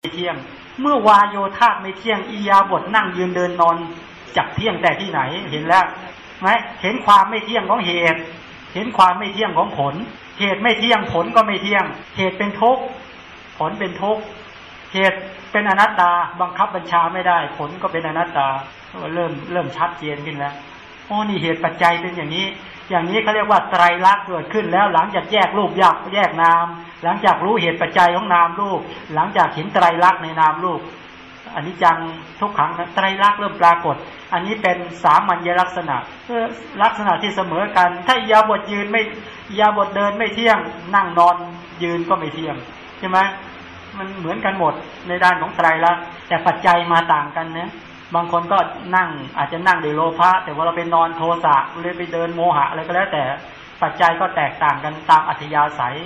ไม่เที่ยง เมื่อวายโยธาไม่เที่ยงอียาบทนั่งยืนเดินนอนจักเที่ยงแต่ที่ไหนเห็นแล้วไหมเห็นความไม่เที่ยงของเหตุ เห็นความไม่เที่ยงของผล เหตุไม่เที่ยงผลก็ไม่เที่ยง เหตุเป็นทุกข์ผลเป็นทุกข์เหตุเป็นอนัตตาบังคับบัญชาไม่ได้ ผลก็เป็นอนัตตาเริ่มเริ่มชัดเจนขึ้นแล้วโอ้นี่เหตุปัจจัยเป็นอย่างนี้ อย่างนี้เขาเรียกว่าไตรลักษณ์เกิดขึ้นแล้วหลังจากแยกรูปแยกแยกนาม หลังจากรู้เหตุปัจจัยของนามรูป หลังจากเห็นไตรลักษณ์ในนามรูปอันนี้จังทุกขังไตรลักษณ์เริ่มปรากฏ อันนี้เป็นสามัญลักษณะลักษณะที่เสมอกัน ถ้ายาบทยืนไม่ยาบทเดินไม่เที่ยง นั่งนอนยืนก็ไม่เที่ยงใช่ไหมมันเหมือนกันหมดในด้านของไตรลักษณ์แต่ปัจจัยมาต่างกันนะ บางคนก็นั่งอาจจะนั่งด้วยโลภะแต่ว่าเราไปนอนโทสะหรือไปเดินโมหะอะไรก็แล้วแต่ปัจจัยก็แตกต่างกันตามอัธยาศัย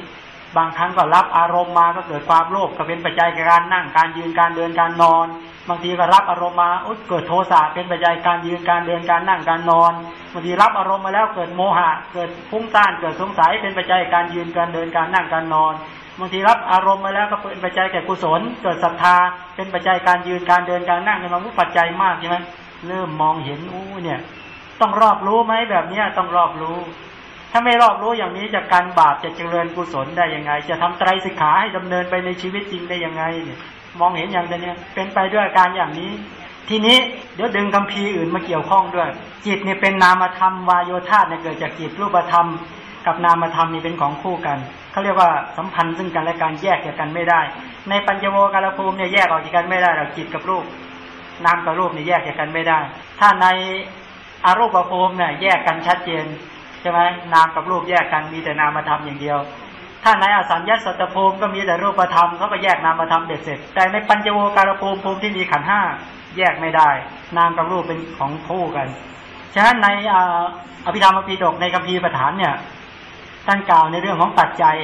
บางครั้งก็รับอารมณ์มาก็เกิดความโลภก็เป็นปัจจัยการนั่งการยืนการเดินการนอน บางทีก็รับอารมณ์มาเกิดโทสะเป็นปัจจัยการยืนการเดินการนั่งการนอนบางทีรับอารมณ์มาแล้วเกิดโมหะ เกิดพุ่งต้านเกิดสงสัยเป็นปัจจัยการยืนการเดินการนั่งการนอน บางทีรับอารมณ์มาแล้วก็เป็นปัจจัยแก่กุศล เกิดศรัทธา เป็นปัจจัยการยืนการเดินการนั่งในมันปัจจัยมากใช่ไหมเริ่มมองเห็นอู้เนี่ย ต้องรอบรู้ไหมแบบเนี้ยต้องรอบรู้ ถ้าไม่รอบรู้อย่างนี้จะการบาปจะเจริญกุศลได้ยังไง จะทำไตรสิกขาให้ดำเนินไปในชีวิตจริงได้ยังไงเนี่ย มองเห็นอย่างเนี้ยเป็นไปด้วยอาการอย่างนี้ ทีนี้เดี๋ยวดึงคำพีอื่นมาเกี่ยวข้องด้วย จิตเนี่ยเป็นนามธรรมวายโยธาเนี่ยเกิดจากจิตรูปธรรม กับนามธรรมนี่เป็นของคู่กันเขาเรียกว่าสัมพันธ์ซึ่งกันและการแยกจากกันไม่ได้ ในปัญจโวการภูมิเนี่ยแยกออกจากกันไม่ได้เราจิตกับรูปนามกับรูปเนี่ยแยกจากกันไม่ได้ ถ้าในอารูปภูมิเนี่ยแยกกันชัดเจนใช่ไหมนามกับรูปแยกกันมีแต่นามธรรมอย่างเดียว ถ้าในอสัญญาสัตตภูมิก็มีแต่รูปธรรมเขาก็แยกนามธรรมเด็ดเสร็จ แต่ในปัญจโวการภูมิภูมิที่มีขันห้าแยกไม่ได้ นามกับรูปเป็นของคู่กัน ฉะนั้นในอภิธรรมปิฎกในคัมภีร์ประฐานเนี่ย ท่านกล่าวในเรื่องของปัจจัย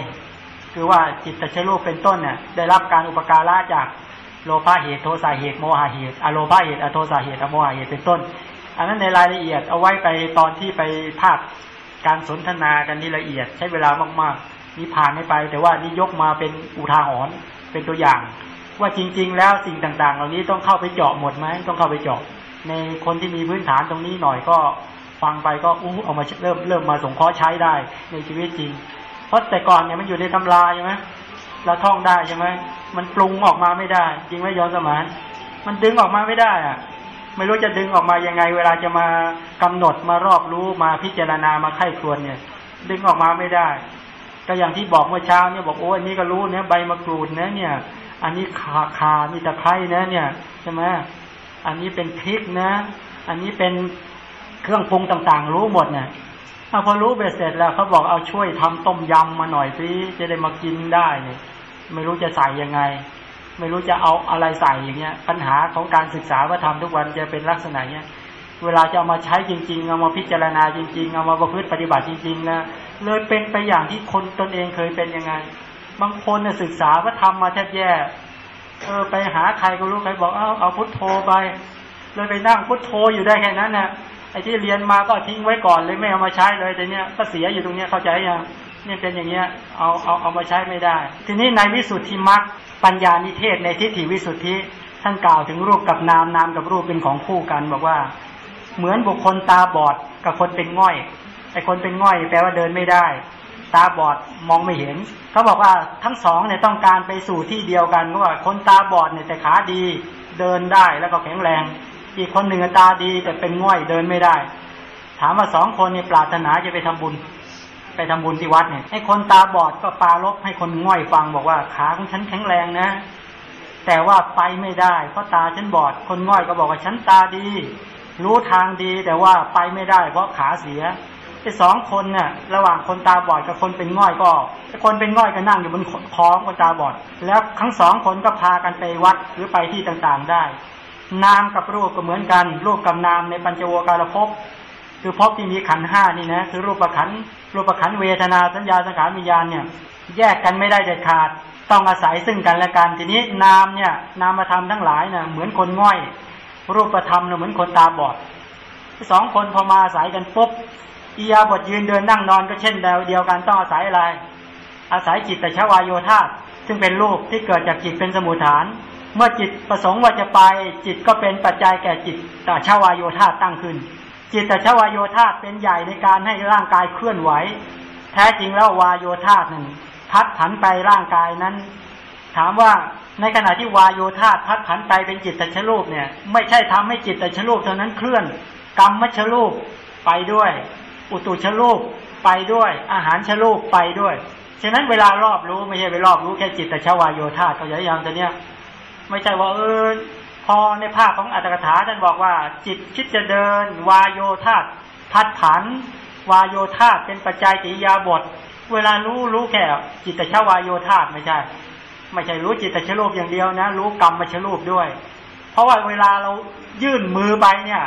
คือว่าจิตตชรูปเป็นต้นเนี่ยได้รับการอุปการะจากโลภะเหตุโทสะเหตุโมหะเหตุอโลภะเหตุอโทสะเหตุอโมหะเหตุเป็นต้น อันนั้นในรายละเอียดเอาไว้ไปตอนที่ไปภาคการสนทนากันที่ละเอียดใช้เวลามากๆนี่ผ่านไม่ไป แต่ว่านี่ยกมาเป็นอุทาหรณ์เป็นตัวอย่าง ว่าจริง ๆ แล้วสิ่งต่าง ๆ เหล่านี้ต้องเข้าไปเจาะหมดไหมต้องเข้าไปเจาะ ในคนที่มีพื้นฐานตรงนี้หน่อยก็ ฟังไปก็อู้เอามาเริ่มเริ่มมาสงเคราะห์ใช้ได้ในชีวิตจริง เพราะแต่ก่อนเนี่ยมันอยู่ในตำราใช่ไหมเราท่องได้ใช่ไหมมันปรุงออกมาไม่ได้ จริงไหมย้อนสมานมันดึงออกมาไม่ได้อะ ไม่รู้จะดึงออกมายังไง เวลาจะมากำหนดมารอบรู้มาพิจารณามาไข้ควรเนี่ย ดึงออกมาไม่ได้ ก็อย่างที่บอกเมื่อเช้าเนี่ยบอกโอ้อันนี้ก็รู้เนี่ยใบมะกรูดนะเนี่ย อันนี้ขาคานี่ตะไคร้นะเนี่ยใช่ไหมอันนี้เป็นพริกนะ อันนี้เป็น เครื่องปรุงต่างๆ รู้หมดเนี่ยเอาพอรู้เบ็ดเสร็จแล้วเขาบอกเอาช่วยทำต้มยำมาหน่อยสิจะได้มากินได้เนี่ยไม่รู้จะใส่ยังไง ไม่รู้จะเอาอะไรใส่อย่างเงี้ย ปัญหาของการศึกษาว่าทำทุกวันจะเป็นลักษณะเนี้ยเวลาจะเอามาใช้จริง ๆ เอามาพิจารณาจริง ๆ เอามาประพฤติปฏิบัติจริงๆนะเลยเป็นไปอย่างที่คนตนเองเคยเป็นยังไง บางคนน่ยศึกษาว่าทำมาแทบแย่เออไปหาใครก็รู้ใครบอกเอาเอาพุทโธไป เลยไปนั่งพุทโธอยู่ได้แค่นั้นนะ ไอ้ที่เรียนมาก็ทิ้งไว้ก่อนเลยไม่เอามาใช้เลยแต่เนี้ยก็เสียอยู่ตรงเนี้ยเข้าใจยังเนี่ยเป็นอย่างเงี้ยเอาเอาเอามาใช้ไม่ได้ ทีนี้ในวิสุทธิมรรคปัญญานิเทศในทิฏฐิวิสุทธิท่านกล่าวถึงรูปกับนามนามกับรูปเป็นของคู่กัน บอกว่า เหมือนบุคคลตาบอดกับคนเป็นง่อยไอ้คนเป็นง่อยแปลว่าเดินไม่ได้ ตาบอดมองไม่เห็น เขาบอกว่าทั้งสองเนี่ยต้องการไปสู่ที่เดียวกันเพราะว่าคนตาบอดเนี่ยแต่ขาดีเดินได้แล้วก็แข็งแรง อีกคนหนึ่งตาดีแต่เป็นง่อยเดินไม่ได้ ถามว่าสองคนนี่ปรารถนาจะไปทำบุญ ไปทำบุญที่วัดเนี่ยให้คนตาบอดก็ปาลบให้คนง่อยฟังบอกว่าขาของฉันแข็งแรงนะ แต่ว่าไปไม่ได้ เพราะตาฉันบอด คนง่อยก็บอกว่าฉันตาดี รู้ทางดีแต่ว่าไปไม่ได้ เพราะขาเสียไอ้สองคนเนี่ย ระหว่างคนตาบอดกับคนเป็นง่อยก็คนเป็นง่อยก็นั่งอยู่บนคอของคนตาบอด แล้วทั้งสองคนก็พากันไปวัดหรือไปที่ต่างๆได้ นามกับรูปก็เหมือนกัน รูปกับนามในปัญจโวการภพคือภพที่มีขันห้านี่นะคือรูปขันรูปขันเวทนาสัญญาสังขารวิญญาณเนี่ย แยกกันไม่ได้เด็ดขาด ต้องอาศัยซึ่งกันและกันทีนี้นามเนี่ยนามธรรมทั้งหลายเนี่ยเหมือนคนง่อย รูปธรรมเนี่ยเหมือนคนตาบอดสองคนพอมาอาศัยกันปุ๊บอียาบทยืนเดินนั่งนอนก็เช่นเดียวกันต้องอาศัยอะไร อาศัยจิตแต่ชวายโยธาซึ่งเป็นรูปที่เกิดจากจิตเป็นสมุทฐาน เมื่อจิตประสงค์ว่าจะไป จิตก็เป็นปัจจัยแก่จิตตชาวายโยธาตั้งขึ้น จิตตชาวายโยธาเป็นใหญ่ในการให้ร่างกายเคลื่อนไหว แท้จริงแล้ววายโยธาหนึ่งพัดผันไปร่างกายนั้น ถามว่าในขณะที่วายโยธาพัดผันไปเป็นจิตตชรูปเนี่ย ไม่ใช่ทำให้จิตตชรูปเท่านั้นเคลื่อน กรรมมชรูปไปด้วย อุตุชรูปไปด้วย อาหารชรูปไปด้วยฉะนั้นเวลารอบรู้ไม่ใช่ไปรอบรู้แค่จิตตชวายโยธาเขาจะยังแต่เนี้ย ไม่ใช่ว่าเออพอในภาคของอัตถกถาท่านบอกว่า จิตคิดจะเดิน วายโยธาพัดผัน วายโยธาเป็นปัจจัยกิยาบท เวลารู้รู้แค่จิตตชวายโยธาไม่ใช่ ไม่ใช่รู้จิตตชรูปอย่างเดียวนะ รู้กรรมมชรูปด้วย เพราะว่าเวลาเรายื่นมือไปเนี่ย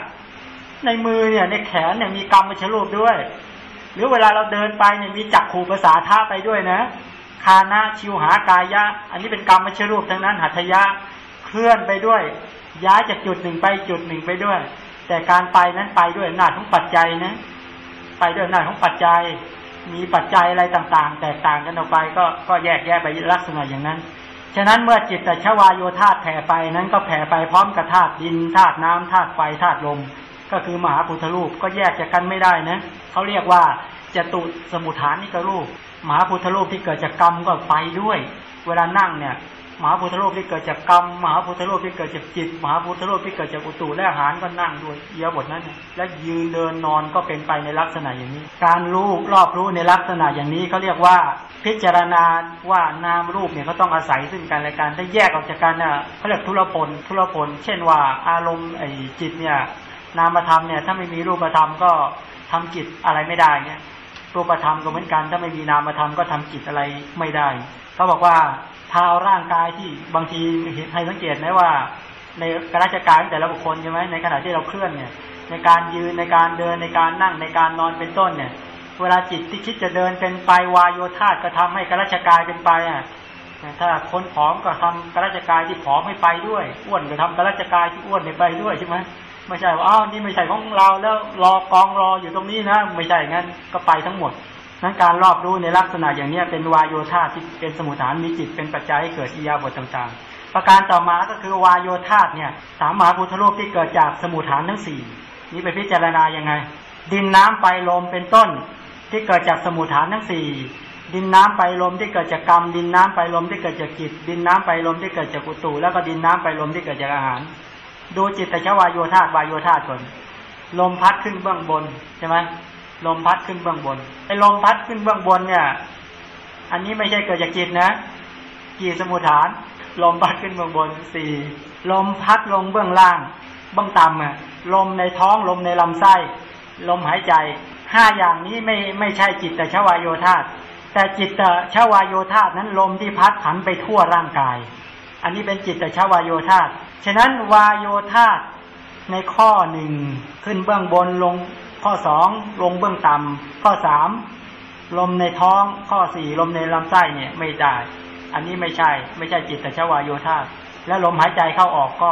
ในมือเนี่ยในแขนเนี่ยมีกรรมมชรูปด้วย หรือเวลาเราเดินไปเนี่ยมีจักขู่ภาษาท่าไปด้วยนะ คานะชิวหากายะ อันนี้เป็นกรรมมชรูปทั้งนั้น หัตถยะเคลื่อนไปด้วย ย้ายจากจุดหนึ่งไปจุดหนึ่งไปด้วย แต่การไปนั้นไปด้วยหน้าของปัจจัยนะ ไปด้วยหน้าของปัจจัย มีปัจจัยอะไรต่างๆ แตกต่างกันออกไปก็ก็แยกแยะไปลักษณะอย่างนั้น ฉะนั้นเมื่อจิตแต่ชวายโยธาแผ่ไปนั้นก็แผ่ไปพร้อมกับธาตุดินธาตุน้ำธาตุไฟธาตุลม ก็คือมหาพุทธรูปก็แยกจากกันไม่ได้นะเขาเรียกว่าจตุสมุทฐานนิกรูป มหาพุทธรูปที่เกิดจากกรรมก็ไปด้วย เวลานั่งเนี่ยมหาพุทธรูปที่เกิดจากกรรมมหาพุทธรูปที่เกิดจากจิตมหาพุทธรูปที่เกิดจากอุตุและอาหารก็นั่งด้วยเยอะบทนั้น และยืนเดินนอนก็เป็นไปในลักษณะอย่างนี้ การรู้รอบรู้ในลักษณะอย่างนี้เขาเรียกว่า พิจารณาว่านามรูปเนี่ยเขาต้องอาศัยซึ่งกันและกันถ้าแยกออกจากกันน่ะเขาเรียกทุรพลทุรพลเช่นว่าอารมณ์ไอ้จิตเนี่ยนามธรรมเนี่ยถ้าไม่มีรูปธรรมก็ทำจิตอะไรไม่ได้เนี่ย รูปธรรมก็เหมือนกัน ถ้าไม่มีนามธรรมก็ทำจิตอะไรไม่ได้เขาบอกว่าเท้าร่างกายที่บางทีให้สังเกตไหมว่า ในกราชการแต่ละบุคคลใช่ไหมในขณะที่เราเคลื่อนเนี่ย ในการยืนในการเดินในการนั่งในการนอนเป็นต้นเนี่ย เวลาจิตที่คิดจะเดินเป็นไปวายโยธาก็ทำให้กราชกายเป็นไปอะถ้าคนผอมก็ทำกราชกายที่ผอมให้ไปด้วย อ้วนก็ทำกราชกายที่อ้วนให้ไปด้วยใช่ไหม ไม่ใช่ว่าอ้าวนี่ไม่ใช่ของเราแล้วรอกองรออยู่ตรงนี้นะ ไม่ใช่งั้นก็ไปทั้งหมดนั้นการรอบรู้ในลักษณะอย่างนี้เป็นวายโยธาที่เป็นสมุทฐานมีจิตเป็นปัจจัยให้เกิดอิยาบทต่างๆ ประการต่อมาก็คือวายโยธาเนี่ยสามมหาพุทธรูปที่เกิดจากสมุทฐานทั้งสี่นี้ไปพิจารณายังไง ดินน้ำไฟลมเป็นต้นที่เกิดจากสมุทฐานทั้งสี่ดินน้ำไปลมที่เกิดจากกรรม ดินน้ำไปลมที่เกิดจากจิต ดินน้ำไปลมที่เกิดจากอุตุแล้วก็ดินน้ำไปลมที่เกิดจากอาหาร ดูจิตตชวายโยธาวายโยธาก่อนลมพัดขึ้นเบื้องบนใช่ไหมลมพัดขึ้นเบื้องบนไอ้ลมพัดขึ้นเบื้องบนเนี่ย อันนี้ไม่ใช่เกิดจากจิตนะกี่สมุทฐาน ลมพัดขึ้นเบื้องบนสี่ลมพัดลงเบื้องล่าง เบื้องต่ำอะลมในท้องลมในลำไส้ ลมหายใจห้าอย่างนี้ไม่ไม่ใช่จิตแต่ชวายโยธาแต่จิตแต่ชวายโยธานั้นลมที่พัดผันไปทั่วร่างกาย อันนี้เป็นจิตแต่ชวายโยธา ฉะนั้นวายโยธาในข้อหนึ่งขึ้นเบื้องบนลงข้อสองลงเบื้องต่ำข้อสามลมในท้องข้อสี่ลมในลำไส้เนี่ยไม่ได้ อันนี้ไม่ใช่ ไม่ใช่จิตตชวายโยธาและลมหายใจเข้าออกก็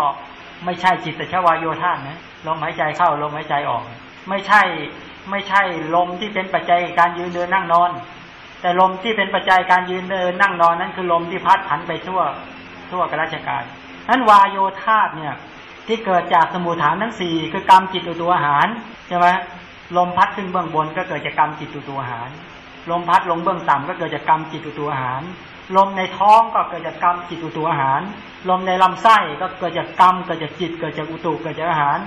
ไม่ใช่จิตตชวายโยธานะลมหายใจเข้าลมหายใจออก ไม่ใช่ไม่ใช่ลมที่เป็นปัจจัยการยืนเดินนั่งนอน แต่ลมที่เป็นปัจจัยการยืนเดินนั่งนอนนั้นคือลมที่พัดผันไปทั่วทั่วกราชการ นั้นวายโยธาเนี่ย ที่เกิดจากสมุทฐานทั้งสี่คือกรรมจิตตัวอาหารใช่ไหมลมพัดขึ้นเบื้องบนก็เกิดจากกรรมจิตตัวอาหาร ลมพัดลงเบื้องต่ำก็เกิดจากกรรมจิตตัวอาหาร ลมในท้องก็เกิดจากกรรมจิตตัวอาหาร ลมในลำไส้ก็เกิดจากกรรมเกิดจากจิตเกิดจากอุตุเกิดจากอาหาร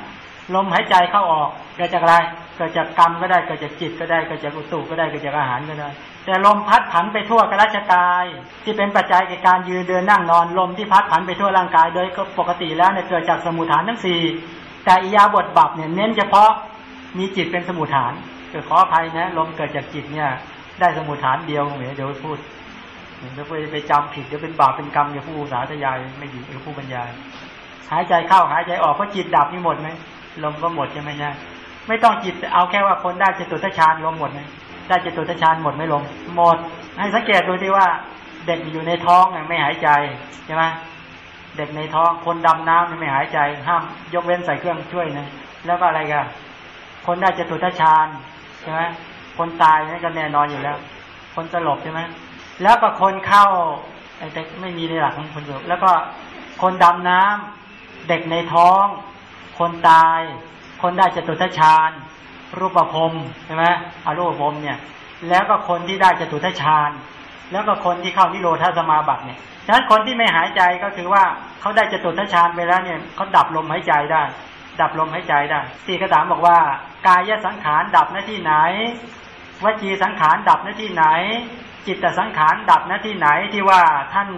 ลมหายใจเข้าออกเกิดจากอะไรเกิดจากกรรมก็ได้เกิดจากจิตก็ได้เกิดจากอุตุก็ได้เกิดจากอาหารก็ได้ แต่ลมพัดผันไปทั่วกระชกาย ที่เป็นปัจจัยในการยืนเดินนั่งนอนลมที่พัดผันไปทั่วร่างกาย โดยปกติแล้วเนี่ยเกิดจากสมุทฐานทั้งสี่แต่อิยาบทบับเนี่ยเน้นเฉพาะมีจิตเป็นสมุทฐานเกิดขออภัยนะลมเกิดจากจิตเนี่ย ได้สมุทฐานเดียวเหมือนเดี๋ยวพูดเดี๋ยวไปไปจำผิดเดี๋ยวเป็นบาปเป็นกรรมอย่าผู้สาธยายไม่ดีอย่าผู้บรรยายหายใจเข้าหายใจออกเพราะจิตดับนี่หมดไหม ลมก็หมดใช่ไหมใช่ไม่ต้องจิตเอาแค่ว่าคนได้จตุตฌานลมหมดไหมได้จตุตฌานหมดไม่ลงหมด ให้สังเกตดูที่ว่า เด็กอยู่ในท้องไม่หายใจใช่ไหมเด็กในท้องคนดำน้ำไม่หายใจ ห้ามยกเว้นใส่เครื่องช่วยนะแล้วก็อะไรกันคนได้จตุทชานใช่ไหมคนตายนี่ก็แน่นอนอยู่แล้ว คนสลบใช่ไหมแล้วก็คนเข้าแต่ไม่มีในหลักของคนสลบแล้วก็คนดำน้ำเด็กในท้อง คนตาย คนได้จตุทัชฌาน รูปภพใช่ไหมอารูปภพเนี่ย แล้วก็คนที่ได้จตุทัชฌาน แล้วก็คนที่เข้านิโรธาสมาบัติเนี่ยฉะนั้นคนที่ไม่หายใจก็คือว่าเขาได้จตุทัชฌานไปแล้วเนี่ยเขาดับลมหายใจได้ ดับลมหายใจได้ที่กระถามบอกว่ากายสังขารดับหน้าที่ไหนวจีสังขารดับหน้าที่ไหน จิตสังขารดับหน้าที่ไหนที่ว่าท่าน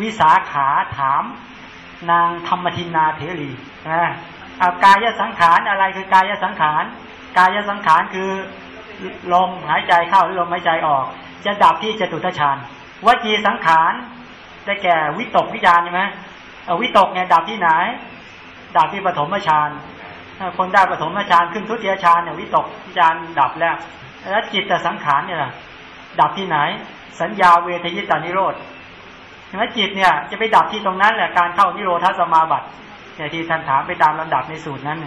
วิสาขาถาม นางธรรมทินนาเถรีนะเอากายสังขารอะไรคือกายสังขารกายสังขารคือลมหายใจเข้าหรือลมหายใจออก จะดับที่จตุทชานวจีสังขารได้แก่วิตกวิจารใช่ไหมวิตกเนี่ยดับที่ไหน ดับที่ปฐมฌานคนได้ปฐมฌานขึ้นทุติยฌานเนี่ยวิตกวิจารดับแล้ว แล้วจิตสังขารเนี่ยดับที่ไหน สัญญาเวทยิตานิโรธ เห็นไหมจิตเนี่ย จะไปดับที่ตรงนั้นแหละการเข้านิโรธาสมาบัติเนี่ยที่ท่านถามไปตามลำดับในสูตรนั้น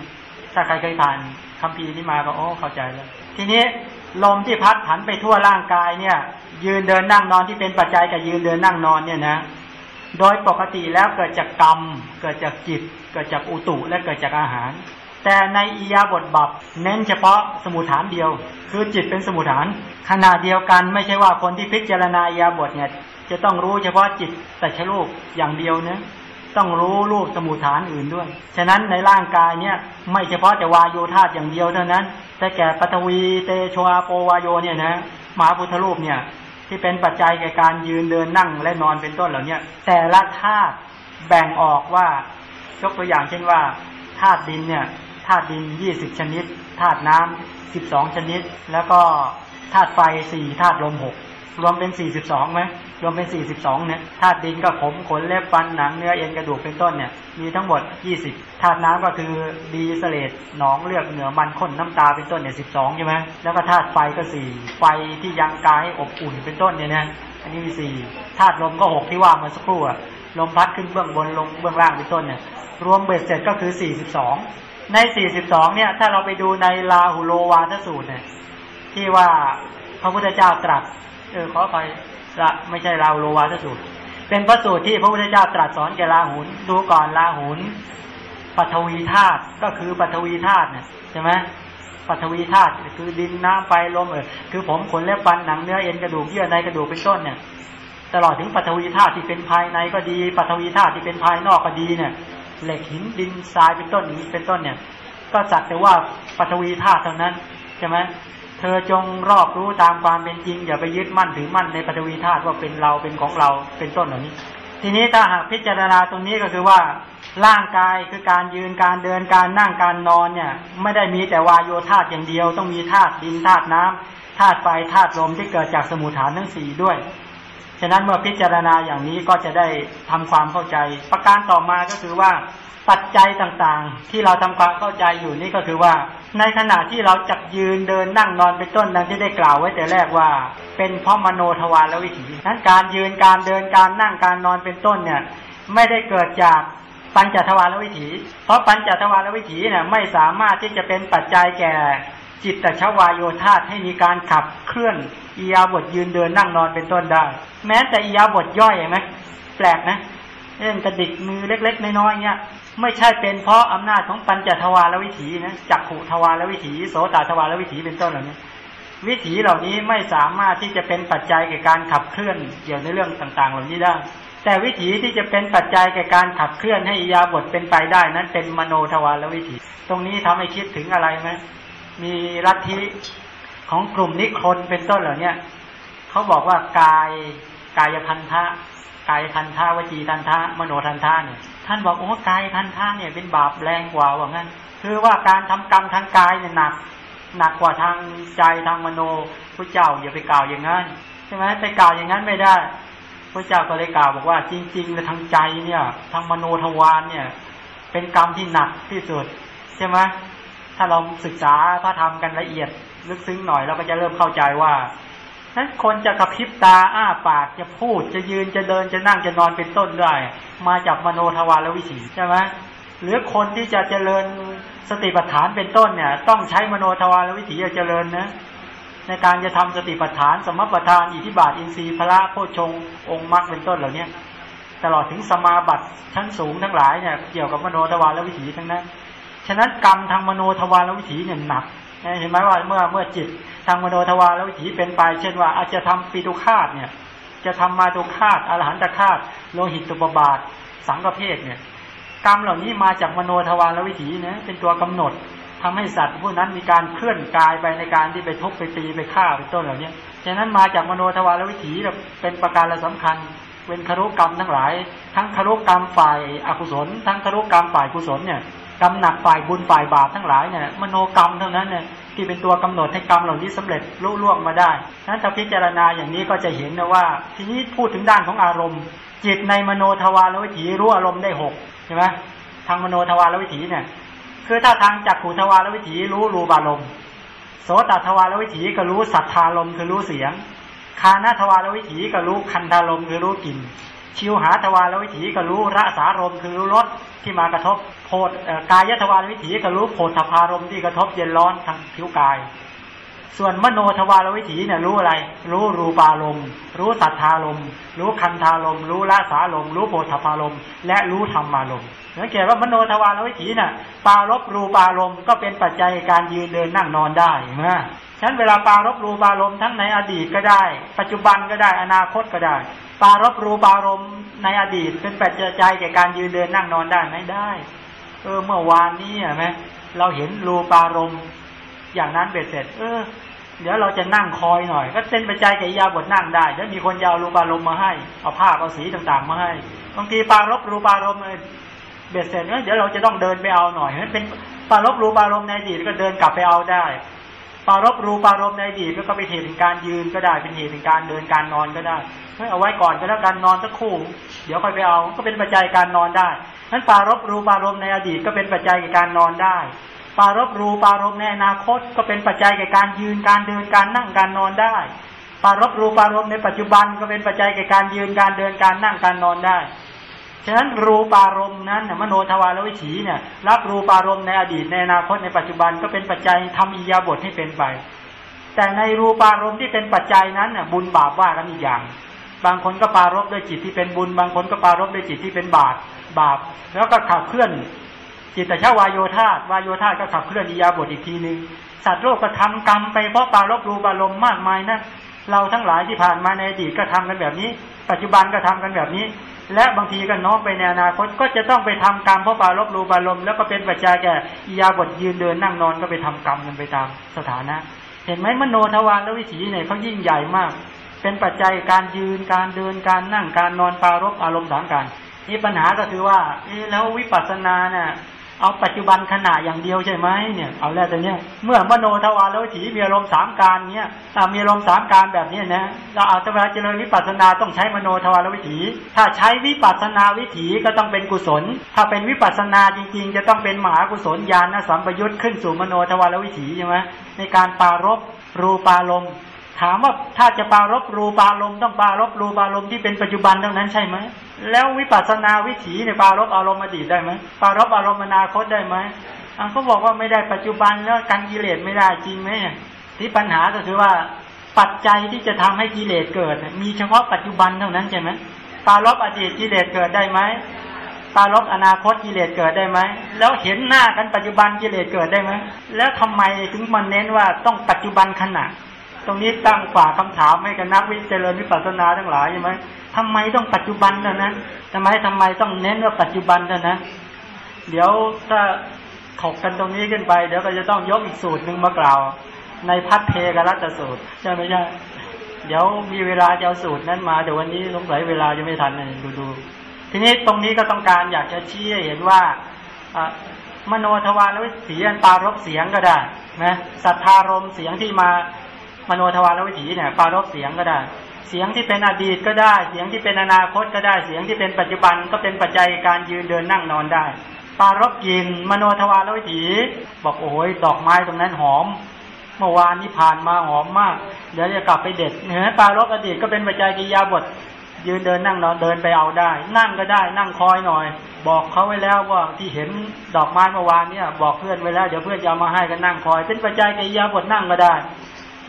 ถ้าใครเคยผ่านคำพีนี้มาก็โอ้เข้าใจแล้วทีนี้ลมที่พัดผันไปทั่วร่างกายเนี่ย ยืนเดินนั่งนอนที่เป็นปัจจัยกับยืนเดินนั่งนอนเนี่ยนะ โดยปกติแล้วเกิดจากกรรม เกิดจากจิต เกิดจากอุตุและเกิดจากอาหาร แต่ในอียาบทบับเน้นเฉพาะสมุทฐานเดียว คือจิตเป็นสมุทฐาน ขณะเดียวกันไม่ใช่ว่าคนที่พิจารณาอียาบทเนี่ยจะต้องรู้เฉพาะจิตแต่ชรูปอย่างเดียวเนะต้องรู้รูปสมุทฐานอื่นด้วย ฉะนั้นในร่างกายเนี่ยไม่เฉพาะแต่วายโยธาตอย่างเดียวเท่านั้น แต่แก่ปฐวีเตโชอาโปวายโยเนี่ยนะมหาพุทธรูปเนี่ยที่เป็นปัจจัยแก่การยืนเดินนั่งและนอนเป็นต้นเหล่านี้แต่ละธาตุแบ่งออกว่ายกตัวอย่างเช่นว่าธาตุดินเนี่ย ธาตุดินยี่สิบชนิดธาตุน้ำสิบสองชนิด แล้วก็ธาตุไฟสี่ธาตุลมหกรวมเป็นสี่สิบสองไหมรวมเป็นสี่สิบสองเนี่ยธาตุดินก็ผมขนเล็บฟันหนังเนื้อเอ็นกระดูกเป็นต้นเนี่ยมีทั้งหมดยี่สิบธาตุน้ำก็คือดีเสลดหนองเลือดเหนือมันข้นน้ำตาเป็นต้นเนี่ยสิบสองใช่ไหมแล้วก็ธาตุไฟก็สี่ไฟที่ยังกายอบอุ่นเป็นต้นเนี่ยนะอันนี้มีสี่ธาตุลมก็หกที่ว่ามาสักครู่อะลมพัดขึ้นเบื้องบนลงเบื้องล่างเป็นต้นเนี่ยรวมเบ็ดเสร็จก็คือสี่สิบสอง ในสี่สิบสองเนี่ย ถ้าเราไปดูในลาหุโลวาทสูตรเนี่ย ที่ว่าพระพุทธเจ้าตรัส เออขอไปละไม่ใช่ลาโลวาทสูตร เป็นพระสูตรที่พระพุทธเจ้าตรัสสอนแก่ลาหุนดูก่อนลาหุนปัทวีธาตุก็คือปัทวีธาตุเนี่ยใช่ไหมปัทวีธาตุคือดินน้ำไฟลมเออคือผมขนเล็บฟันหนังเนื้อเอ็นกระดูกเยื่อในกระดูกเป็นต้นเนี่ย ตลอดถึงปัทวีธาตุที่เป็นภายในก็ดีปัทวีธาตุที่เป็นภายนอกก็ดีเนี่ย เหล็กหินดินทรายเป็นต้นนี้เป็นต้นเนี่ย ก็สักแต่ว่าปัทวีธาตุเท่านั้นใช่ไหมเธอจงรอบรู้ตามความเป็นจริง อย่าไปยึดมั่นถือมั่นในปฐวีธาตุว่าเป็นเราเป็นของเราเป็นต้นเหล่านี้ ทีนี้ถ้าหากพิจารณาตรงนี้ก็คือว่าร่างกายคือการยืนการเดินการนั่งการนอนเนี่ยไม่ได้มีแต่วายโยธาตุอย่างเดียว ต้องมีธาตุดินธาตุน้ำธาตุไฟธาตุลมที่เกิดจากสมุทฐานทั้งสี่ด้วย ฉะนั้นเมื่อพิจารณาอย่างนี้ก็จะได้ทำความเข้าใจ ประการต่อมาก็คือว่าปัจจัยต่างๆ ที่เราทำความเข้าใจอยู่นี่ก็คือว่า ในขณะที่เราจักยืนเดินนั่งนอนเป็นต้นดังที่ได้กล่าวไว้แต่แรกว่า เป็นเพราะมโนทวารและวิถีนั้นการยืนการเดินการนั่งการนอนเป็นต้นเนี่ย ไม่ได้เกิดจากปัญจทวารวิถี เพราะปัญจทวารวิถีเนี่ยไม่สามารถที่จะเป็นปัจจัยแก่ จิตตชวายโยธาให้มีการขับเคลื่อนอียาบทยืนเดินนั่งนอนเป็นต้นได้ แม้แต่อียาบทย่อยเห็นไหมแปลกนะเช่นกระดิกมือเล็ก ๆ น้อยๆเนี่ยไม่ใช่เป็นเพราะอำนาจของปัญจทวารวิถีนะจักขุทวารวิถี โสตทวารวิถีเป็นต้นเหล่านี้วิถีเหล่านี้ไม่สามารถที่จะเป็นปัจจัยแก่การขับเคลื่อนเกี่ยวในเรื่องต่างๆ เหล่านี้ได้ แต่วิถีที่จะเป็นปัจจัยแก่การขับเคลื่อนให้ยาบทเป็นไปได้นั้นเป็นมโนทวารวิถี ตรงนี้ทำให้คิดถึงอะไรไหม มีลัทธิของกลุ่มนิคนเป็นต้นเหล่านี้เขาบอกว่ากายกายพันธะกายทันท่าวจีทันท่ามโนทันท่าเนี่ยท่านบอกโอ้กายทันท่าเนี่ยเป็นบาปแรงกว่าว่างั้น คือว่าการทำกรรมทางกายเนี่ยหนักหนักกว่าทางใจทางมโนพระเจ้าอย่าไปกล่าวอย่างนั้นใช่ไหมไปกล่าวอย่างนั้นไม่ได้พระเจ้าก็เลยกล่าวบอกว่าจริงๆแล้วทางใจเนี่ย ทางมโนทวารเนี่ย เป็นกรรมที่หนักที่สุด ใช่ไหม ถ้าเราศึกษาพระธรรมกันละเอียดลึกซึ้งหน่อยเราก็จะเริ่มเข้าใจว่านั้นคนจะกระพริบตาอ้าปากจะพูดจะยืนจะเดินจะนั่งจะนอนเป็นต้นได้ มาจากมโนทวารวิถีใช่ไหมหรือคนที่จะเจริญสติปัฏฐานเป็นต้นเนี่ย ต้องใช้มโนทวารวิถีจะเจริญนะในการจะทำสติปัฏฐาน สัมมัปปธานอิทธิบาทอินทรีย์พละโพชฌงค์องค์มรรคเป็นต้นเหล่านี้ตลอดถึงสมาบัติชั้นสูงทั้งหลายเนี่ยเกี่ยวกับมโนทวารและวิถีทั้งนั้น ฉะนั้นกรรมทางมโนทวารและวิถีเนี่ยหนักเห็นไหมว่าเมื่อเมื่อจิตทางมโนทวารและวิถีเป็นไป เช่นว่าอาจจะทำปิตุฆาตเนี่ย จะทำมาตุฆาตอรหันตฆาตโลหิตุปบาท สังกเพศเนี่ยกรรมเหล่านี้มาจากมโนทวารและวิถีนะเป็นตัวกำหนดทำให้สัตว์ผู้นั้นมีการเคลื่อนกายไปในการที่ไปทุบไปตีไปฆ่าเป็นต้นเหล่านี้ฉะนั้นมาจากมโนทวารและวิถีเป็นประการละสำคัญเป็นคารุกรรมทั้งหลาย ทั้งคารุกรรมฝ่ายอกุศล ทั้งคารุกรรมฝ่ายกุศลเนี่ย กรรมหนักฝ่ายบุญฝ่ายบาปทั้งหลายเนี่ยมโนกรรมเท่านั้นเนี่ยที่เป็นตัวกำหนดให้กรรมเหล่านี้สำเร็จลุล่วงมาได้นั้นถ้าพิจารณาอย่างนี้ก็จะเห็นนะว่า ทีนี้พูดถึงด้านของอารมณ์ จิตในมโนทวารวิถีรู้อารมณ์ได้หกใช่ไหมทางมโนทวารวิถีเนี่ยคือถ้าทางจักขูทวารวิถีรู้รูปารมณ์โสตทวารวิถีก็รู้สัทธารมคือรู้เสียงคานาทวารวิถีก็รู้คันธารมคือรู้กลิ่น ชิวหาทวารวิถีก็รู้ระสารมคือรู้รสที่มากระทบโพดกายทวารวิถีก็รู้โพธพารมที่กระทบเย็นร้อนทางผิวกาย ส่วนมโนทวารวิถีเนี่ยรู้อะไร รู้รูปารมณ์รู้สัทธารมรู้คันธารมรู้รสารมรู้โพธพารมและรู้ธรรมารมสังเกตว่ามโนทวารวิถีน่ะปารบรูปารมณ์ก็เป็นปัจจัยการยืนเดินนั่งนอนได้เนะฉะนั้นเวลาปารบรูปารมณ์ทั้งในอดีตก็ได้ ปัจจุบันก็ได้อนาคตก็ได้ ปารบรูปารมณ์ในอดีต เป็นปัจจัยแก่การยืนเดินนั่งนอนได้ไหมได้ เออเมื่อวานนี้อะไหมเราเห็นรูปารมณ์ อย่างนั้นเบ็ดเสร็จ เออ เดี๋ยวเราจะนั่งคอยหน่อย ก็เป็นปัจจัยแก่ยาบทนั่งได้แล้วมีคนยาวรูปารมมาให้เอาผ้าเอาสีต่างๆ มาให้บางทีปารบรูปารมเลยเบ็ดเสร็จเดี๋ยวเราจะต้องเดินไปเอาหน่อยเป็นปารบรูปารมในอดีตก็เดินกลับไปเอาได้ปารบรูปารมในอดีตก็เป็นเหตุถึงการยืนก็ได้เป็นเหตุถึงการเดินการนอนก็ได้เอาไว้ก่อนก็แล้วกันนอนสักคู่ เดี๋ยวค่อยไปเอา ก็เป็นปัจจัยการนอนได้นั้นปารบรูปารมในอดีตก็เป็นปัจจัยการนอนได้ ปารบรูปารมในอนาคตก็เป็นปัจจัยแก่การยืนการเดินการนั่งการนอนได้ ปารบรูปารมในปัจจุบันก็เป็นปัจจัยแก่การยืนการเดินการนั่งการนอนได้ฉะนั้นรูปารมณ์นั้นมโนทวารวิถีเนี่ย รับรูปารมณ์ในอดีตในอนาคตในปัจจุบันก็เป็นปัจจัยทำอิยาบทให้เป็นไป แต่ในรูปารมณ์ที่เป็นปัจจัยนั้นน่ะบุญบาปว่ากันอีกอย่าง บางคนก็ปารบด้วยจิตที่เป็นบุญ บางคนก็ปารบด้วยจิตที่เป็นบาปบาป แล้วก็ขับเคลื่อน จิตชาวายโยธาวายโยธาก็ขับเคลื่อนอิยาบทอีกทีหนึ่งสัตว์โลกก็ทำกรรมไปเพราะปารบรูปารมณ์มากมายนะเราทั้งหลายที่ผ่านมาในอดีตก็ทำกันแบบนี้ ปัจจุบันก็ทำกันแบบนี้ และบางทีก็น้อมไปในอนาคตก็จะต้องไปทำกรรมเพราะปาลบรูปารมแล้วก็เป็นปัจจัยแก่ยาบทยืนเดินนั่งนอนก็ไปทำกรรมกันไปตามสถานะ เห็นไหมมโนทวารและวิถีเนี่ยเขายิ่งใหญ่มาก เป็นปัจจัยการยืนการเดินการนั่งการนอนปารบอารมณ์สามการนี่ปัญหาก็คือว่าแล้ววิปัสสนาเนี่ย เอาปัจจุบันขณะอย่างเดียวใช่ไหมเนี่ยเอาแล้วแต่เนี้ยเมื่อมโนทวารแล้วถีมีอารมณ์สามการเนี้ยมีอารมณ์สามการแบบนี้นะเราเอาเวาเจริญวิปัสสนาต้องใช้มโนทวารวิถี ถ้าใช้วิปัสสนาวิถีก็ต้องเป็นกุศล ถ้าเป็นวิปัสสนาจริง ๆ จะต้องเป็นมหากุศลญาณสัมปยุตขึ้นสู่มโนทวารวิถีใช่ไหมในการปารบรูปารมณ์ ถามว่าถ้าจะปารบรูปารมณ์ต้องปารบรูปารมณ์ที่เป็นปัจจุบันเท่านั้นใช่ไหมแล้ววิปัสสนาวิถีในปารบอารมณ์อดีตได้ไหมปารบอารมณ์อนาคตได้ไหมอ่าเขาบอกว่าไม่ได้ปัจจุบันแล้วกันกิเลสไม่ได้จริงไหมที่ปัญหาก็คือว่าปัจจัยที่จะทำให้กิเลสเกิด มีเฉพาะปัจจุบันเท่านั้นใช่ไหมปารบอดีตกิเลสเกิดได้ไหมปารบอนาคตกิเลสเกิดได้ไหมแล้วเห็นหน้ากันปัจจุบันกิเลสเกิดได้ไหมแล้วทำไมถึงมันเน้นว่าต้องปัจจุบันขณะ ตรงนี้ตั้งฝากคาถามให้กับนักวิจารณ์วิปัสสนาทั้งหลายใช่ไหมทำไมต้องปัจจุบันเท่านั้นทำไมทำไมต้องเน้นว่าปัจจุบันเท่านั้นเดี๋ยวถ้าถกกันตรงนี้ขึ้นไป เดี๋ยวก็จะต้องยกอีกสูตรหนึ่งมากล่าว ในพัทเทกรัตสูตรใช่ไหมใช่เดี๋ยวมีเวลาจะเอาสูตรนั้นมาเดี๋ยววันนี้สงสัยเวลาจะไม่ทันเลยดูดูทีนี้ตรงนี้ก็ต้องการอยากจะชี้ให้เห็นว่ามโนทวารวิถีอันปารบเสียงก็ได้นะสัทธารมเสียงที่มา มโนทวารวิถีเนี่ยปารบเสียงก็ได้ เสียงที่เป็นอดีตก็ได้ เสียงที่เป็นอนาคตก็ได้ เสียงที่เป็นปัจจุบันก็เป็นปัจจัยการยืนเดินนั่งนอนได้ ปารบกินมโนทวารวิถี บอกโอ้ยดอกไม้ตรงนั้นหอม เมื่อวานนี้ผ่านมาหอมมาก เดี๋ยวจะกลับไปเด็ดเนื้อปารบอดีตก็เป็นปัจจัยกิยาบทยืนเดินนั่งนอนเดินไปเอาได้ นั่งก็ได้ นั่งคอยหน่อย บอกเขาไว้แล้วว่าที่เห็นดอกไม้เมื่อวานเนี่ย บอกเพื่อนไว้แล้วเดี๋ยวเพื่อนจะมาให้กันนั่งคอย เป็นปัจจัยกิยาบทนั่งก็ได้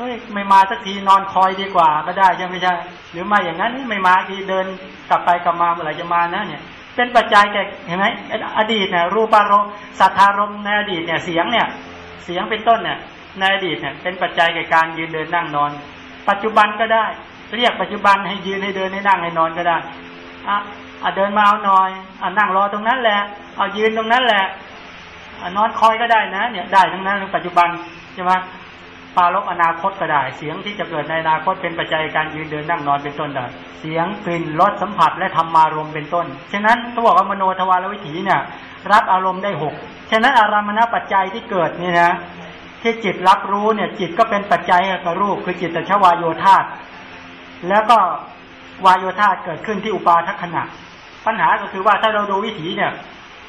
เฮ้ยไม่มาสักทีนอนคอยดีกว่าก็ได้ใช่ไหมใช่ หรือม่อย่างนั้นไม่มาทีเดินกลับไปกลับมาเมื่อไหร่จะมานะเนี่ยเป็นปัจจัยแก่เห็นไหมอดีตเนี่ยรูปารมณ์สัทธารมณ์ในอดีตเนี่ยเสียงเนี่ยเสียงเป็นต้นเนี่ยในอดีตเนี่ยเป็นปัจจัยแก่การยืนเดินนั่งนอน ปัจจุบันก็ได้ เรียกปัจจุบันให้ยืนให้เดินให้นั่งให้นอนก็ได้อะเดินมาเอาหน่อยอะนั่งรอตรงนั้นแหละเอายืนตรงนั้นแหละนอนคอยก็ได้นะ เนี่ยได้ทั้งนั้นในปัจจุบันใช่ไหม ปาลบอนาคตก็ได้ เสียงที่จะเกิดในอนาคตเป็นปัจจัยการยืนเดินนั่งนอนเป็นต้นได้เสียงกลิ่นรสสัมผัสและธรรมารมเป็นต้น ฉะนั้นต้องบอกมโนทวารวิถีเนี่ยรับอารมณ์ได้หกฉะนั้นอารามณปัจจัยที่เกิดนี่นะที่จิตรับรู้เนี่ยจิตก็เป็นปัจจัยกับรูปคือจิตตชวายโยธาแล้วก็วายโยธาเกิดขึ้นที่อุปาทัขณะ ปัญหาก็คือว่าถ้าเราดูวิถีเนี่ย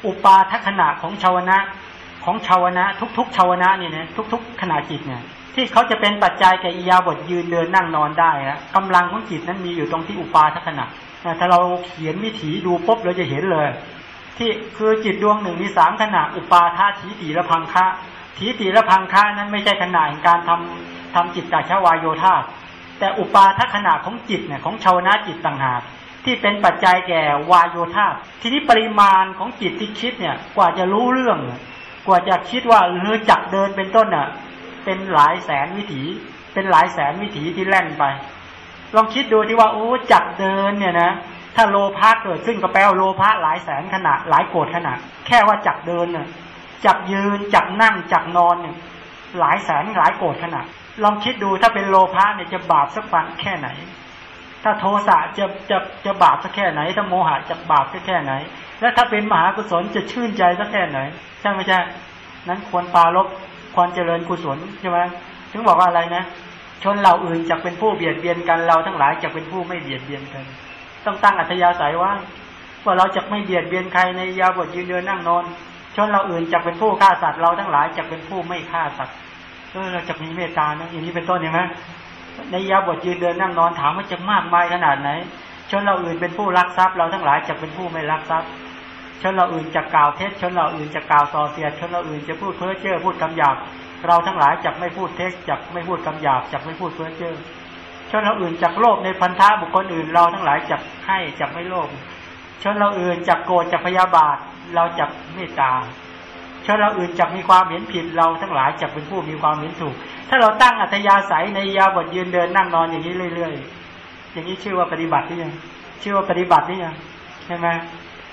อุปาทัขณะของชาวนะของชาวนะ ทุกๆชาวนะเนี่นะทุก ๆ ขณะจิตเนี่ย ที่เขาจะเป็นปัจจัยแก่อิยาบทยืนเดินนั่งนอนได้นะกำลังของจิตนั้นมีอยู่ตรงที่อุปาทัขณะถ้าเราเขียนวิถีดูปุ๊บเราจะเห็นเลย ที่คือจิตดวงหนึ่งมีสามขณะอุปาทาทีติและพังคะทีติและพังคะนั้นไม่ใช่ขณะแห่งการทำทำจิตตาชวายโยธาแต่อุปาทัขณะของจิตเนี่ยของชาวนะจิตต่างหากที่เป็นปัจจัยแก่วายโยธาทีนี้ปริมาณของจิตที่คิดเนี่ยกว่าจะรู้เรื่อง กว่าจะคิดว่าเรือจักเดินเป็นต้นน่ะ เป็นหลายแสนวิถี เป็นหลายแสนวิถีที่แล่นไป ลองคิดดูที่ว่าโอ้จักเดินเนี่ยนะถ้าโลภะเกิดขึ้นก็แปลว่าโลภะหลายแสนขนาดหลายโกดขนาดแค่ว่าจักเดินเนี่ยจักยืนจักนั่งจักนอนเนี่ยหลายแสนหลายโกดขนาดลองคิดดูถ้าเป็นโลภะเนี่ยจะบาปสักปันแค่ไหน ถ้าโทสะจะจะจะบาปสักแค่ไหน ถ้าโมหะจะบาปสักแค่ไหน แล้วถ้าเป็นมหากุศลจะชื่นใจสักแค่ไหน ใช่ไหมใช่นั้นควรปาลบ ความเจริญกุศลใช่ไหมถึงบอกว่าอะไรนะชนเราอื่นจะเป็นผู้เบียดเบียนกันเราทั้งหลายจะเป็นผู้ไม่เบียดเบียนกัน ต้องตั้งอัธยาศัยว่าว่าเราจะไม่เบียดเบียนใครในยาบทยืนเดินนั่งนอน ชนเราอื่นจะเป็นผู้ฆ่าสัตว์เราทั้งหลายจะเป็นผู้ไม่ฆ่าสัตว์เออเราจะมีเมตตานะอย่างนี้เป็นต้นเห็นไหมในยาบทยืนเดินนั่งนอนถามว่าจะมากมายขนาดไหน ชนเราอื่นเป็นผู้รักทรัพย์เราทั้งหลายจะเป็นผู้ไม่รักทรัพย์ ชนเราอื่นจะกล่าวเท็จชนเราอื่นจะกล่าวส่อเสียดชนเราอื่นจะพูดเพ้อเจ้อพูดคำหยาบเราทั้งหลายจะไม่พูดเท็จจะไม่พูดคำหยาบจะไม่พูดเพ้อเจ้อชนเราอื่นจะโลภในพันธะบุคคลอื่นเราทั้งหลายจะให้จะไม่โลภชนเราอื่นจะโกรธจะพยาบาท เราจะเมตตาชนเราอื่นจะมีความเห็นผิดเราทั้งหลายจะเป็นผู้มีความเห็นถูก ถ้าเราตั้งอัธยาศัยในยาบทยืนเดินนั่งนอนอย่างนี้เรื่อย ๆ อย่างนี้ชื่อว่าปฏิบัติหรือยังชื่อว่าปฏิบัติหรือยังใช่ไหม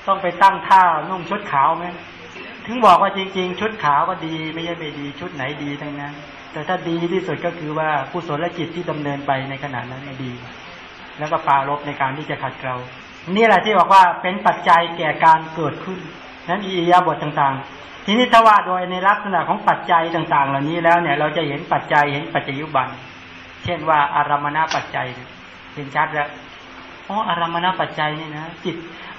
ต้องไปตั้งท่านุ่งชุดขาวไหมถึงบอกว่าจริง ๆ ชุดขาวก็ดี ไม่ใช่ไม่ดีชุดไหนดีทั้งนั้น แต่ถ้าดีที่สุดก็คือว่าผู้สนและจิตที่ดำเนินไปในขณะนั้นดี แล้วก็ปาลบในการที่จะขัดเกลานี่แหละที่บอกว่าเป็นปัจจัยแก่การเกิดขึ้น นั้นอิยาบทต่างๆ ทีนี้ถ้าว่าโดยในลักษณะของปัจจัยต่าง ๆ เหล่านี้แล้วเนี่ย เราจะเห็นปัจจัยเห็นปัจจยุบัน เช่นว่าอารมณปัจจัยเห็นชัดแล้ว อ๋ออารมณปัจจัยนี่นะจิต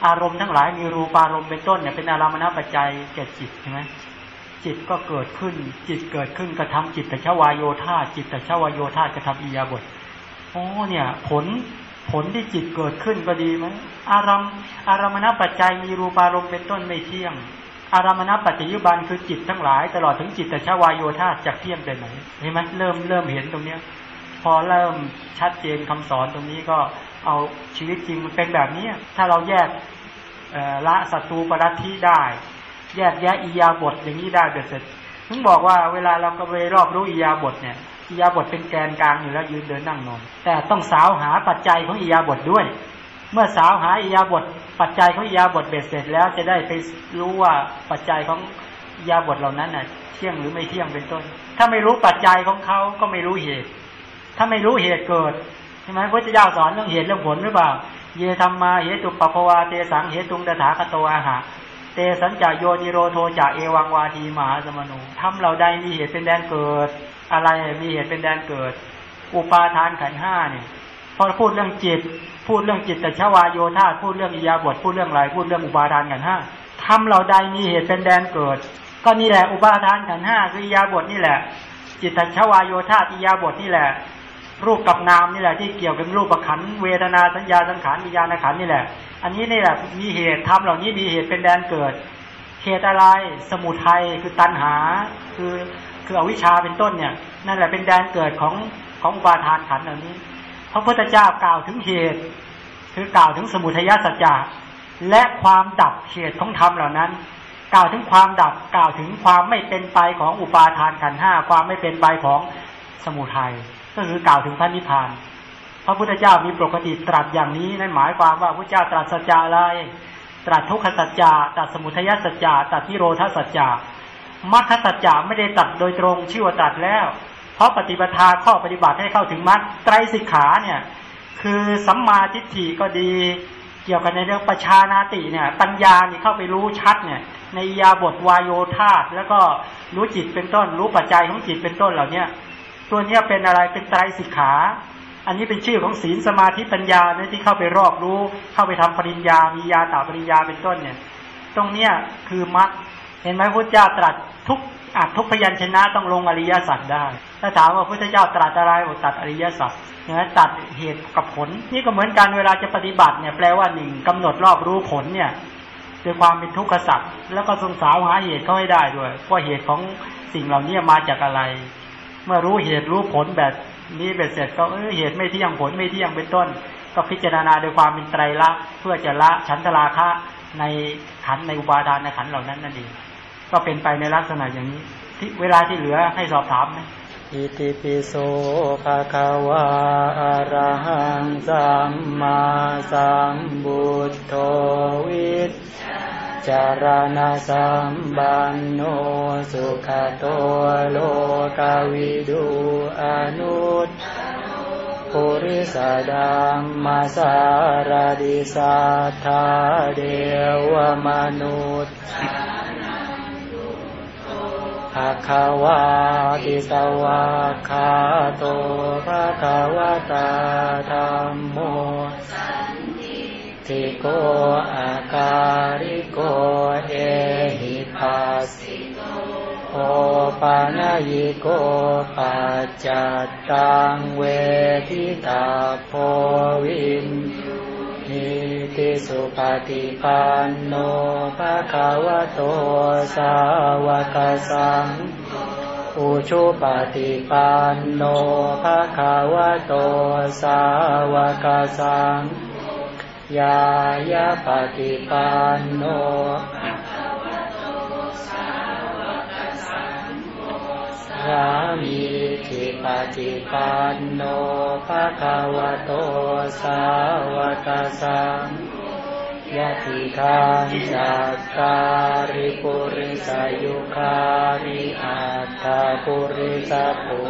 อารมณ์ทั้งหลายมีรูปารมณ์เป็นต้นเนี่ยเป็นอารมณปัจจัยแก่จิตใช่ไหมจิตก็เกิดขึ้น จิตเกิดขึ้นกระทำจิตแต่ชวายโยธาจิตแต่ชวายโยธากระทำอียาบทโอ้เนี่ย ผลผลที่จิตเกิดขึ้นก็ดีไหมอารมณ์อารมณปัจจัยมีรูปารมณ์เป็นต้นไม่เที่ยง อารมณปัจจยุบันคือจิตทั้งหลาย ตลอดถึงจิตแต่ชวายโยธาจะเที่ยงไปไหนเห็นไหมเริ่มเริ่มเห็นตรงเนี้ย พอเริ่มชัดเจนคำสอนตรงนี้ก็ เอาชีวิตจริงมันเป็นแบบนี้ ถ้าเราแยกละศัตรูปรัติได้ แยกแยะอียาบทอย่างนี้ได้เด็ดเสร็จถึงบอกว่าเวลาเราก็ไปรอบรู้อียาบทเนี่ยอียาบทเป็นแกนกลางอยู่แล้วยืนเดินนั่งนอนแต่ต้องสาวหาปัจจัยของอียาบทด้วย เมื่อสาวหาอียาบทปัจจัยของอียาบทเบ็ดเสร็จแล้วจะได้ไปรู้ว่าปัจจัยของอียาบทเหล่านั้นน่ะ เที่ยงหรือไม่เที่ยงเป็นต้น ถ้าไม่รู้ปัจจัยของเขาก็ไม่รู้เหตุ ถ้าไม่รู้เหตุเกิด ใช่ไหมพระเจ้าสอนเรื่องเหตุเรื่องผลหรือเปล่า เยธรรมมาเหตุปปภวาเตสังเหตุงตถาคตอาหะเตสัญจาโยนิโรโทจะเอวังวาทีมหาสมนุทำเราใดมีเหตุเป็นแดนเกิด อะไรมีเหตุเป็นแดนเกิด อุปาทานขันห้าเนี่ยพอพูดเรื่องจิต พูดเรื่องจิตแต่ชวายโยธาพูดเรื่องอิยาบทพูดเรื่องอะไรพูดเรื่องอุปาทานขันห้าทำเราใดมีเหตุเป็นแดนเกิด ก็นี่แหละอุปาทานขันห้าคืออิยาบทนี่แหละ จิตตชวายโยธาอิยาบทนี่แหละ รูปกับนามนี่แหละที่เกี่ยวกับรูปประขันเวทนาสัญญาสังขารวิญญาณขันนี่แหละ อันนี้นี่แหละมีเหตุทำเหล่านี้มีเหตุเป็นแดนเกิดเหตุอะไรสมุทัยคือตัณหา คือคืออวิชชาเป็นต้นเนี่ย นั่นแหละเป็นแดนเกิดของของอุปาทานขันเหล่านี้พระพุทธเจ้ากล่าวถึงเหตุ คือกล่าวถึงสมุทัยสัจจะและความดับเหตุของธรรมเหล่านั้น กล่าวถึงความดับกล่าวถึงความไม่เป็นไปของอุปาทานขันห้าความไม่เป็นไปของสมุทัย ก็คือกล่าวถึงพระนิพพาน พระพุทธเจ้ามีปกติตรัสอย่างนี้นั่นหมายความว่าพระเจ้าตรัสสัจจะอะไร ตรัสทุกขสัจจะตรัสสมุทัยสัจจะตรัสนิโรธสัจจะมรรคสัจจะไม่ได้ตัดโดยตรงชื่อว่าตัดแล้ว เพราะปฏิปทาข้อปฏิบัติให้เข้าถึงมรรคไตรสิกขาเนี่ยคือสัมมาทิฏฐิก็ดีเกี่ยวกันในเรื่องประชานาติเนี่ย ปัญญานี่เข้าไปรู้ชัดเนี่ยในยาบทวายโยธาแล้วก็รู้จิตเป็นต้น รู้ปัจจัยของจิตเป็นต้นเหล่าเนี้ย ตัวเนี้เป็นอะไรเป็นไตรสิกขา อันนี้เป็นชื่อของศีลสมาธิปัญญาเนี่ยที่เข้าไปรอบรู้ เข้าไปทำปริญญา มียาตาปริญญาเป็นต้นเนี่ย ตรงเนี้ยคือมรรคเห็นไหมพุทธเจ้าตรัสทุกอาจทุกพยัญชนะต้องลงอริยสัจได้ ถ้าถามว่าพุทธเจ้าตรัสอะไรบอกตัดอริยสัจนะตัดเหตุกับผล นี่ก็เหมือนกันเวลาจะปฏิบัติเนี่ยแปลว่าหนึ่งกำหนดรอบรู้ผลเนี่ยด้วยความเป็นทุกข์สัจแล้วก็สงสาวหาเหตุเขาให้ได้ด้วยว่าเหตุของสิ่งเหล่านี้มาจากอะไร เมื่อรู้เหตุรู้ผลแบบนี้เบ็ดเสร็จก็เออเหตุไม่เที่ยงผลไม่เที่ยงเป็นต้น ก็พิจารณาโดยความเป็นไตรลักษณ์เพื่อจะละฉันทราคะในขันในอุปาทานในขันเหล่านั้นนั่นเองก็เป็นไปในลักษณะอย่างนี้ที่เวลาที่เหลือให้สอบถามนะอิติปิโสภะคะวะอะระหังสัมมาสัมบุตโตวิช จารณสัมบันโนสุขโตโลกาวิดูอนุตปุริสดัมมาสารดิสัทธาเดวมนุษย์ภะคะวาติสวะคาโตภะคะวะตาธรรมโม ทิโกอาการิโกเอหิปัสสิโอปานายโกปัจจัตตังเวทิตาโพวินอิติสุปฏิปันโนภะคะวะโตสาวกสังอุชุปฏิปันโนภะคะวะโตสาวกสัง ยายาปฏิปันโนสามีทิปฏิปันโนภะคะวะโตสาวกสังยะติทางจักการิปุริสายุคาริอัตถาปุริสปุ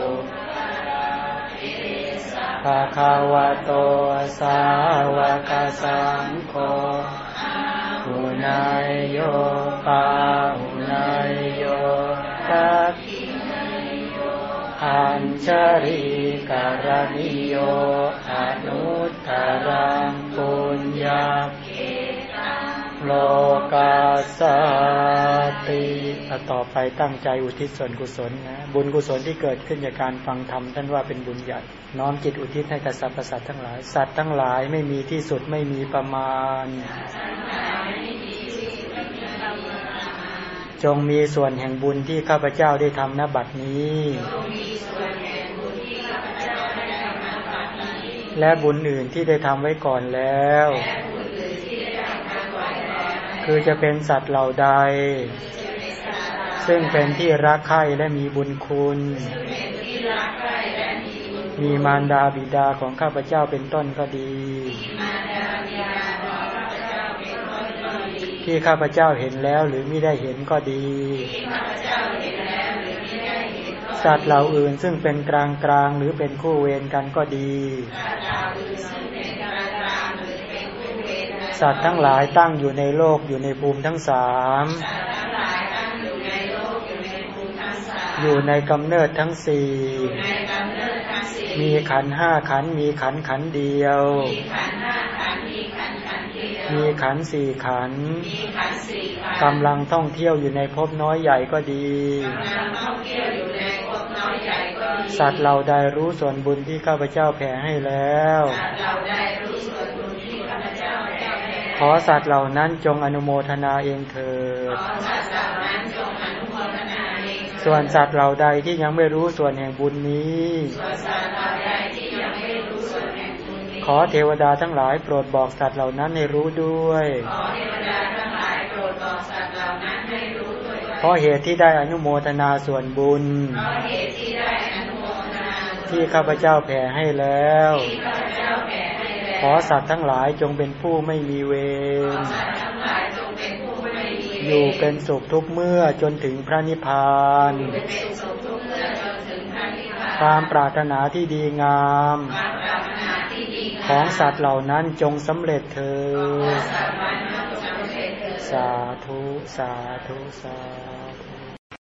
ะคะวะโตสาวกสังโฆหุนายโยปาหุนายโยตักอัญชริการณิโยอนุตตรังปุญญา โลกาสติต่อไปตั้งใจอุทิศส่วนกุศลนะ บุญกุศลที่เกิดขึ้นจากการฟังธรรมท่านว่าเป็นบุญใหญ่ น้อมจิตอุทิศให้กับสรรพสัตว์ทั้งหลาย สัตว์ทั้งหลายไม่มีที่สุดไม่มีประมาณ จงมีส่วนแห่งบุญที่ข้าพเจ้าได้ทำณบัดนี้ และบุญอื่นที่ได้ทำไว้ก่อนแล้ว คือจะเป็นสัตว์เหล่าใด ซึ่งเป็นที่รักใคร่และมีบุญคุณ มีมารดาบิดาของข้าพเจ้าเป็นต้นก็ดี ที่ข้าพเจ้าเห็นแล้วหรือไม่ได้เห็นก็ดี สัตว์เหล่าอื่นซึ่งเป็นกลางกลางหรือเป็นคู่เวรกันก็ดี สัตว์ทั้งหลายตั้งอยู่ในโลกอยู่ในภูมิทั้งสามอยู่ในกำเนิดทั้งสี่ มีขันห้าขันมีขันขันเดียว มีขันสี่ขันกำลังท่องเที่ยวอยู่ในภพน้อยใหญ่ก็ดี สัตว์เราได้รู้ส่วนบุญที่ข้าพเจ้าแผ่ให้แล้ว ขอสัตว์เหล่านั้นจงอนุโมทนาเองเถิด ส่วนสัตว์เหล่าใดที่ยังไม่รู้ส่วนแห่งบุญนี้อเทวดาทั้งหลายโปรดบอกสัตว์เหล่านั้นให้รู้ด้วยขอเทวดาทั้งหลายโปรดบอกสัตว์เหล่านั้นให้รู้ด้วยว่าเพราะเหตุที่ได้อนุโมทนาส่วนบุญเพราะเหตุที่ได้อนุโมทนาบุญที่ข้าพเจ้าแผ่ให้แล้วที่ ข้าพเจ้าแผ่ให้แล้วขอสัตว์ทั้งหลายจงเป็นผู้ไม่มีเวรสัตว์ทั้งหลายจงเป็นผู้ไม่มีวรอยู่เป็นสุขทุกเมื่อจนถึงพระนิพพานเป็นสุขทุกเมื่อจนถึงพระนิพพาน ความปรารถนาที่ดีงามความปรารถนาที่ดีงามของสัตว์เหล่านั้นจงสำเร็จเถิดสัตว์วันนั้นจงสำเร็จเถิดสาธุ สาธุ สา